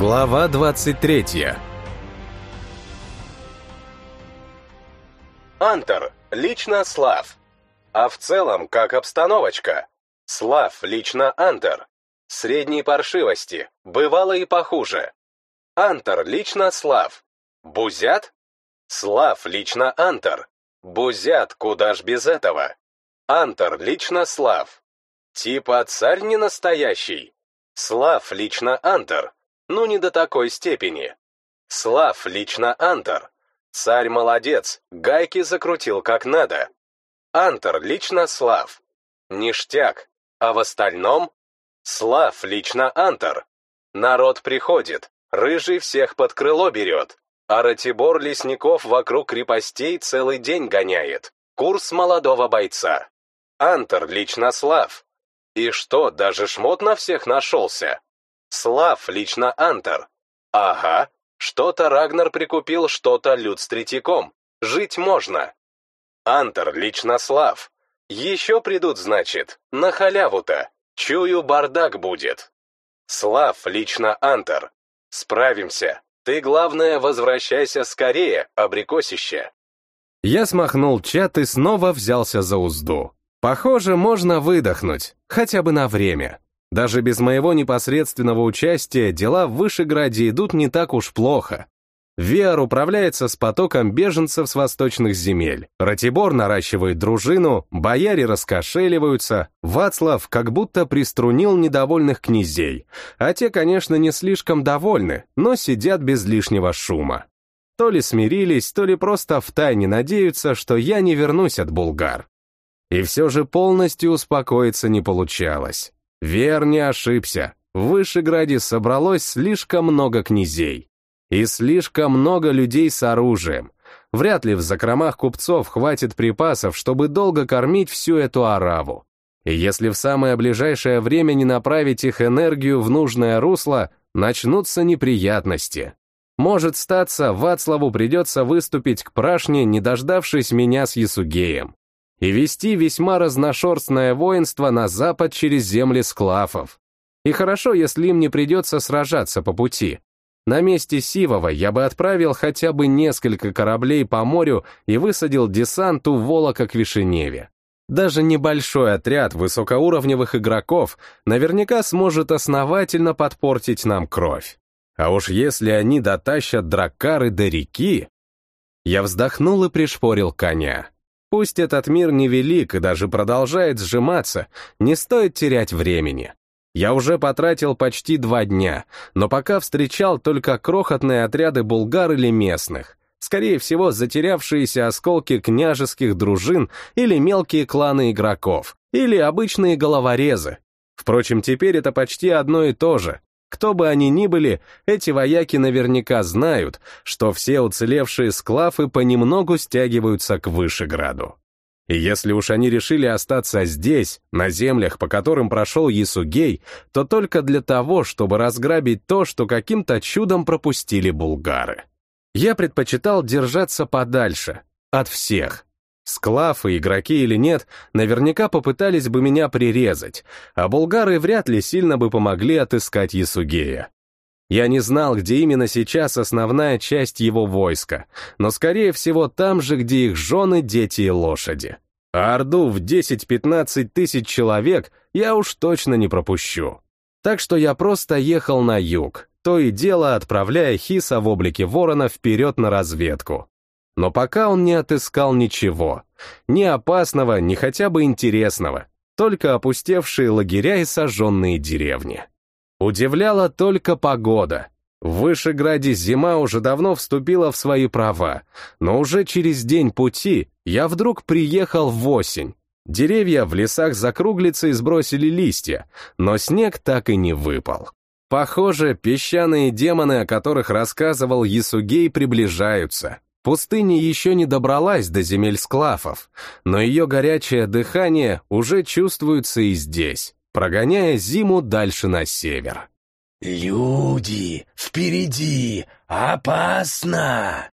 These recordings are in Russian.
Глава 23 Антер, лично Слав. А в целом, как обстановочка? Слав, лично Антер. Средней паршивости, бывало и похуже. Антер, лично Слав. Бузят? Слав, лично Антер. Бузят, куда ж без этого? Антер, лично Слав. Типа царь не настоящий. Слав, лично Антер. Ну не до такой степени. Слав, лично Антер. Царь молодец, гайки закрутил как надо. Антер, лично Слав. Ништяк. А в остальном? Слав, лично Антер. Народ приходит, рыжий всех под крыло берет, а Ратибор лесников вокруг крепостей целый день гоняет. Курс молодого бойца. Антер, лично Слав. И что, даже шмот на всех нашелся? Слав, лично Антер. Ага, что-то Рагнар прикупил, что-то Люд с Третьяком. Жить можно. Антер, лично Слав. Еще придут, значит, на халяву-то. Чую, бардак будет. Слав, лично Антер. Справимся. Ты, главное, возвращайся скорее, абрикосище. Я смахнул чат и снова взялся за узду. Похоже, можно выдохнуть, хотя бы на время. Даже без моего непосредственного участия дела в Вышеграде идут не так уж плохо. Виар управляется с потоком беженцев с восточных земель. Ратибор наращивает дружину, бояре раскошеливаются, Вацлав как будто приструнил недовольных князей. А те, конечно, не слишком довольны, но сидят без лишнего шума. То ли смирились, то ли просто втайне надеются, что я не вернусь от булгар. И все же полностью успокоиться не получалось. Вер не ошибся. В Вышеграде собралось слишком много князей. И слишком много людей с оружием. Вряд ли в закромах купцов хватит припасов, чтобы долго кормить всю эту ораву. И если в самое ближайшее время не направить их энергию в нужное русло, начнутся неприятности. Может статься, Вацлаву придется выступить к прашне, не дождавшись меня с Ясугеем и вести весьма разношерстное воинство на запад через земли склафов. И хорошо, если им не придется сражаться по пути. На месте Сивова я бы отправил хотя бы несколько кораблей по морю и высадил десант у Волока к Вишеневе. Даже небольшой отряд высокоуровневых игроков наверняка сможет основательно подпортить нам кровь. А уж если они дотащат драккары до реки... Я вздохнул и пришпорил коня. Пусть этот мир невелик и даже продолжает сжиматься, не стоит терять времени. Я уже потратил почти два дня, но пока встречал только крохотные отряды булгар или местных, скорее всего, затерявшиеся осколки княжеских дружин или мелкие кланы игроков, или обычные головорезы. Впрочем, теперь это почти одно и то же, кто бы они ни были, эти вояки наверняка знают, что все уцелевшие склафы понемногу стягиваются к Вышеграду. И если уж они решили остаться здесь, на землях, по которым прошел Ясугей, то только для того, чтобы разграбить то, что каким-то чудом пропустили булгары. Я предпочитал держаться подальше, от всех, Склафы, игроки или нет, наверняка попытались бы меня прирезать, а булгары вряд ли сильно бы помогли отыскать Ясугея. Я не знал, где именно сейчас основная часть его войска, но, скорее всего, там же, где их жены, дети и лошади. А Орду в 10-15 тысяч человек я уж точно не пропущу. Так что я просто ехал на юг, то и дело отправляя Хиса в облике ворона вперед на разведку. Но пока он не отыскал ничего. Ни опасного, ни хотя бы интересного. Только опустевшие лагеря и сожженные деревни. Удивляла только погода. В Вышеграде зима уже давно вступила в свои права, но уже через день пути я вдруг приехал в осень. Деревья в лесах закруглицы и сбросили листья, но снег так и не выпал. Похоже, песчаные демоны, о которых рассказывал Ясугей, приближаются. Пустыня еще не добралась до земель склафов, но ее горячее дыхание уже чувствуется и здесь, прогоняя зиму дальше на север. «Люди! Впереди! Опасно!»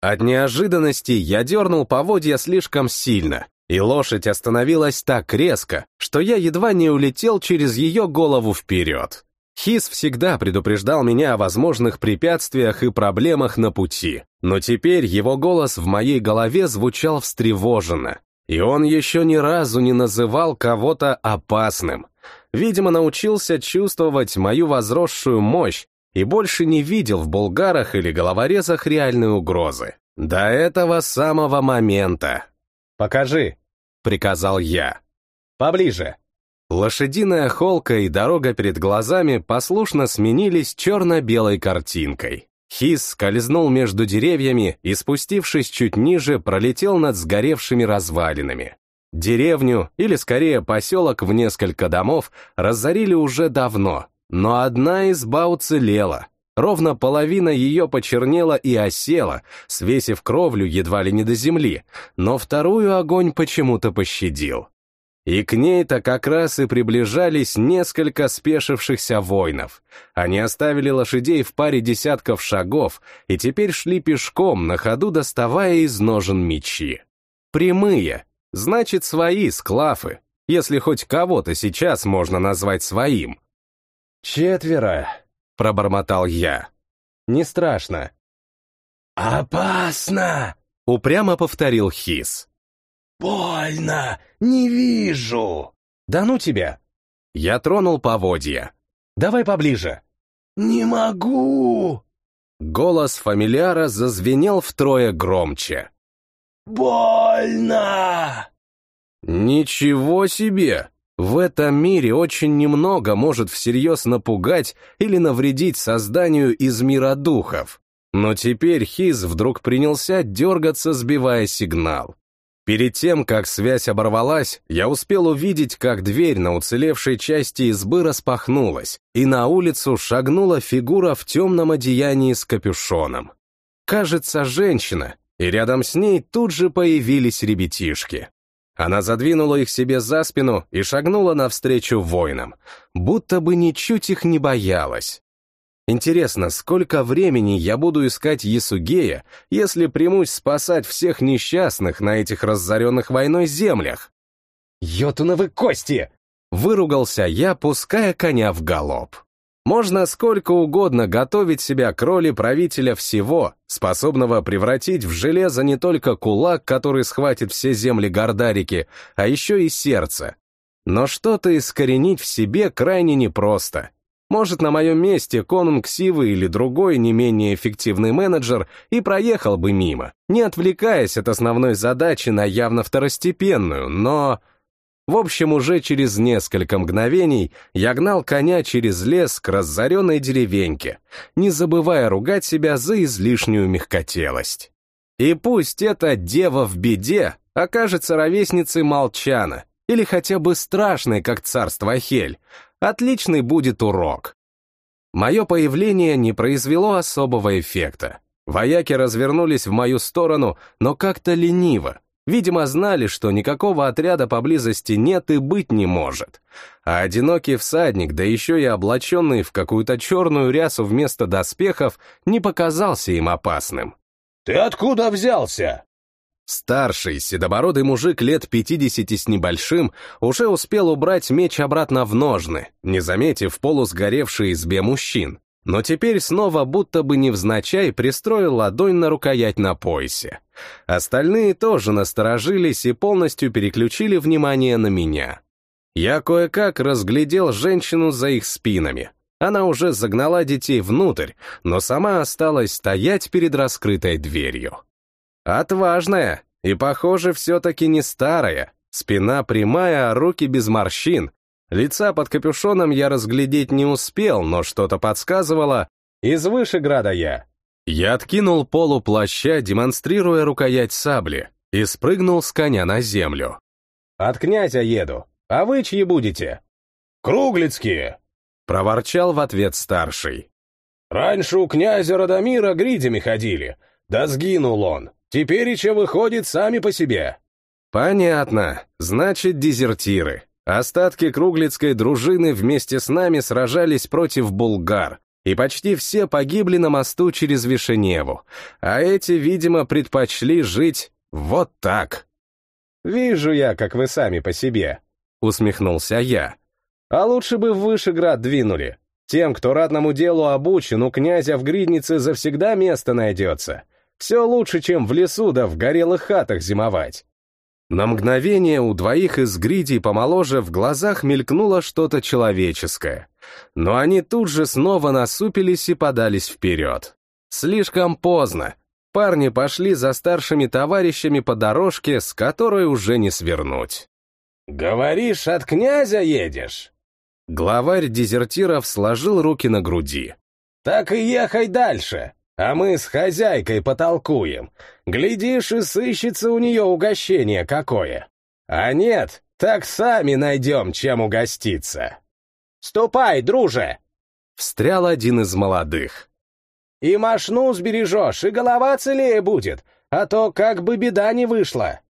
От неожиданности я дернул поводья слишком сильно, и лошадь остановилась так резко, что я едва не улетел через ее голову вперед. Хис всегда предупреждал меня о возможных препятствиях и проблемах на пути, но теперь его голос в моей голове звучал встревоженно, и он еще ни разу не называл кого-то опасным. Видимо, научился чувствовать мою возросшую мощь и больше не видел в булгарах или головорезах реальной угрозы. До этого самого момента. «Покажи», — приказал я. «Поближе». Лошадиная холка и дорога перед глазами послушно сменились черно-белой картинкой. Хис скользнул между деревьями и, спустившись чуть ниже, пролетел над сгоревшими развалинами. Деревню, или скорее поселок в несколько домов, разорили уже давно, но одна изба уцелела. Ровно половина ее почернела и осела, свесив кровлю едва ли не до земли, но вторую огонь почему-то пощадил. И к ней-то как раз и приближались несколько спешившихся воинов. Они оставили лошадей в паре десятков шагов и теперь шли пешком, на ходу доставая из ножен мечи. Прямые, значит, свои склафы, если хоть кого-то сейчас можно назвать своим. «Четверо», — пробормотал я. «Не страшно». «Опасно!» — упрямо повторил Хис. «Больно! Не вижу!» «Да ну тебя!» Я тронул поводья. «Давай поближе!» «Не могу!» Голос фамильяра зазвенел втрое громче. «Больно!» «Ничего себе! В этом мире очень немного может всерьез напугать или навредить созданию из мира духов. Но теперь Хиз вдруг принялся дергаться, сбивая сигнал. Перед тем, как связь оборвалась, я успел увидеть, как дверь на уцелевшей части избы распахнулась, и на улицу шагнула фигура в темном одеянии с капюшоном. Кажется, женщина, и рядом с ней тут же появились ребятишки. Она задвинула их себе за спину и шагнула навстречу воинам, будто бы ничуть их не боялась. Интересно, сколько времени я буду искать Ясугея, если примусь спасать всех несчастных на этих разоренных войной землях? «Йотуновы кости!» — выругался я, пуская коня в галоп. Можно сколько угодно готовить себя к роли правителя всего, способного превратить в железо не только кулак, который схватит все земли Гордарики, а еще и сердце. Но что-то искоренить в себе крайне непросто, может, на моем месте конунг Сивы или другой не менее эффективный менеджер и проехал бы мимо, не отвлекаясь от основной задачи на явно второстепенную, но... В общем, уже через несколько мгновений я гнал коня через лес к разоренной деревеньке, не забывая ругать себя за излишнюю мягкотелость. И пусть эта дева в беде окажется ровесницей Молчана, или хотя бы страшной, как царство Хель, Отличный будет урок. Мое появление не произвело особого эффекта. Вояки развернулись в мою сторону, но как-то лениво. Видимо, знали, что никакого отряда поблизости нет и быть не может. А одинокий всадник, да еще и облаченный в какую-то черную рясу вместо доспехов, не показался им опасным. «Ты откуда взялся?» Старший, седобородый мужик лет пятидесяти с небольшим уже успел убрать меч обратно в ножны, не заметив полусгоревшей избе мужчин, но теперь снова будто бы невзначай пристроил ладонь на рукоять на поясе. Остальные тоже насторожились и полностью переключили внимание на меня. Я кое-как разглядел женщину за их спинами. Она уже загнала детей внутрь, но сама осталась стоять перед раскрытой дверью. Отважная и, похоже, все-таки не старая. Спина прямая, а руки без морщин. Лица под капюшоном я разглядеть не успел, но что-то подсказывало. Из Вышеграда я. Я откинул полу плаща, демонстрируя рукоять сабли, и спрыгнул с коня на землю. «От князя еду. А вы чьи будете?» «Круглицкие!» — проворчал в ответ старший. «Раньше у князя Радомира гридями ходили, да сгинул он. Теперь еще выходит сами по себе. Понятно. Значит, дезертиры. Остатки круглицкой дружины вместе с нами сражались против булгар, и почти все погибли на мосту через Вишеневу, а эти, видимо, предпочли жить вот так. «Вижу я, как вы сами по себе», — усмехнулся я. «А лучше бы в Вышеград двинули. Тем, кто ратному делу обучен, у князя в гриднице завсегда место найдется. Все лучше, чем в лесу да в горелых хатах зимовать. На мгновение у двоих из гридей помоложе в глазах мелькнуло что-то человеческое, но они тут же снова насупились и подались вперед. Слишком поздно. Парни пошли за старшими товарищами по дорожке, с которой уже не свернуть. «Говоришь, от князя едешь?» Главарь дезертиров сложил руки на груди. «Так и ехай дальше, а мы с хозяйкой потолкуем. Глядишь, и сыщется у нее угощение какое. А нет, так сами найдем, чем угоститься». «Ступай, друже!» Встрял один из молодых. «И машну сбережешь, и голова целее будет, а то как бы беда не вышла».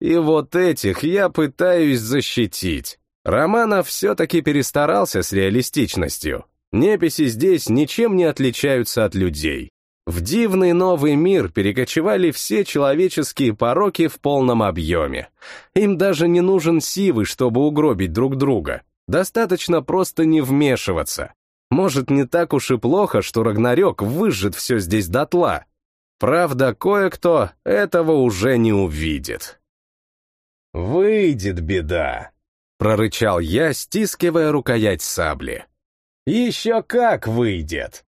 И вот этих я пытаюсь защитить. Романов все-таки перестарался с реалистичностью. Неписи здесь ничем не отличаются от людей. В дивный новый мир перекочевали все человеческие пороки в полном объеме. Им даже не нужен сивый, чтобы угробить друг друга. Достаточно просто не вмешиваться. Может, не так уж и плохо, что Рагнарёк выжжет все здесь дотла. Правда, кое-кто этого уже не увидит. «Выйдет беда», — прорычал я, стискивая рукоять сабли. «Еще как выйдет!»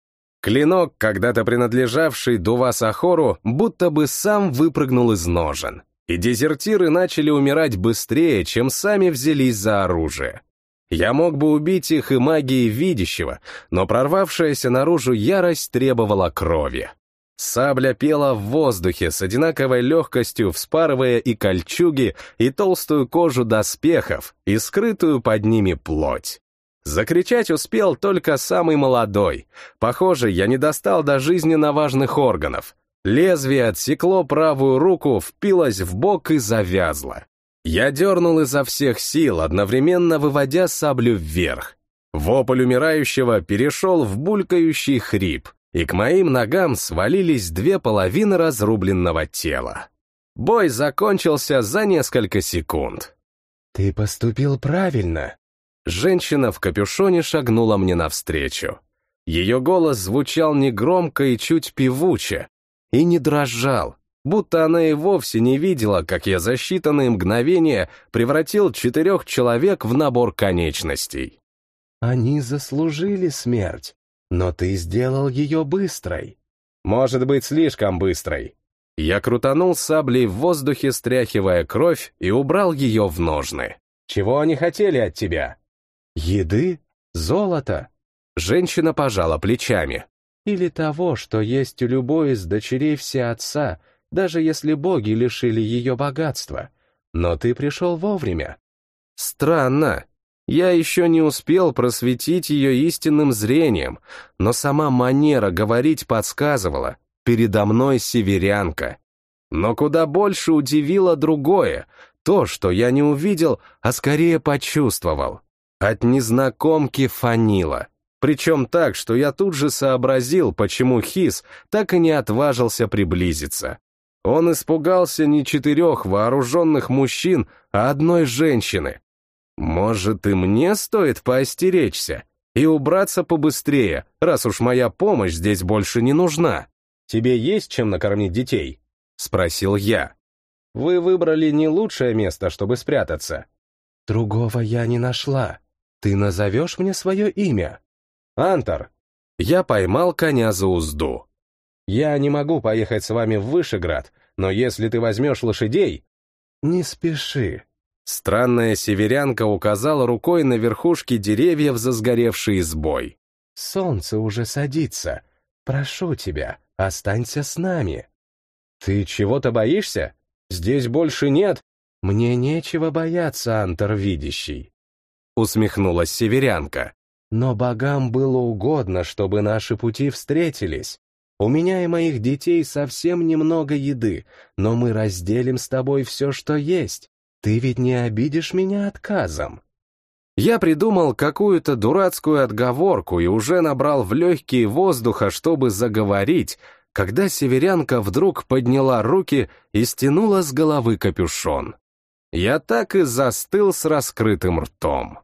Клинок, когда-то принадлежавший Дувасахору, будто бы сам выпрыгнул из ножен, и дезертиры начали умирать быстрее, чем сами взялись за оружие. Я мог бы убить их и магией видящего, но прорвавшаяся наружу ярость требовала крови. Сабля пела в воздухе с одинаковой легкостью, вспарывая и кольчуги, и толстую кожу доспехов, и скрытую под ними плоть. Закричать успел только самый молодой. Похоже, я не достал до жизненно важных органов. Лезвие отсекло правую руку, впилось в бок и завязло. Я дернул изо всех сил, одновременно выводя саблю вверх. Вопль умирающего перешел в булькающий хрип, и к моим ногам свалились две половины разрубленного тела. Бой закончился за несколько секунд. «Ты поступил правильно». Женщина в капюшоне шагнула мне навстречу. Ее голос звучал негромко и чуть певуче, и не дрожал, будто она и вовсе не видела, как я за считанные мгновения превратил четырех человек в набор конечностей. «Они заслужили смерть но ты сделал ее быстрой. Может быть, слишком быстрой. Я крутанул саблей в воздухе, стряхивая кровь, и убрал ее в ножны. Чего они хотели от тебя? Еды? Золото? Женщина пожала плечами. Или того, что есть у любой из дочерей все отца, даже если боги лишили ее богатства. Но ты пришел вовремя. Странно. Я еще не успел просветить ее истинным зрением, но сама манера говорить подсказывала, передо мной северянка. Но куда больше удивило другое, то, что я не увидел, а скорее почувствовал. От незнакомки фанило. Причем так, что я тут же сообразил, почему Хис так и не отважился приблизиться. Он испугался не четырех вооруженных мужчин, а одной женщины. Может, и мне стоит поостеречься и убраться побыстрее, раз уж моя помощь здесь больше не нужна. Тебе есть чем накормить детей? Спросил я. Вы выбрали не лучшее место, чтобы спрятаться. Другого я не нашла. Ты назовешь мне свое имя? Антор. Я поймал коня за узду. Я не могу поехать с вами в Вышеград, но если ты возьмешь лошадей... Не спеши, Странная северянка указала рукой на верхушки деревьев за сгоревший избой. «Солнце уже садится. Прошу тебя, останься с нами». «Ты чего-то боишься? Здесь больше нет...» «Мне нечего бояться, Антер Видящий», — усмехнулась северянка. «Но богам было угодно, чтобы наши пути встретились. У меня и моих детей совсем немного еды, но мы разделим с тобой все, что есть. Ты ведь не обидишь меня отказом. Я придумал какую-то дурацкую отговорку и уже набрал в легкие воздуха, чтобы заговорить, когда северянка вдруг подняла руки и стянула с головы капюшон. Я так и застыл с раскрытым ртом.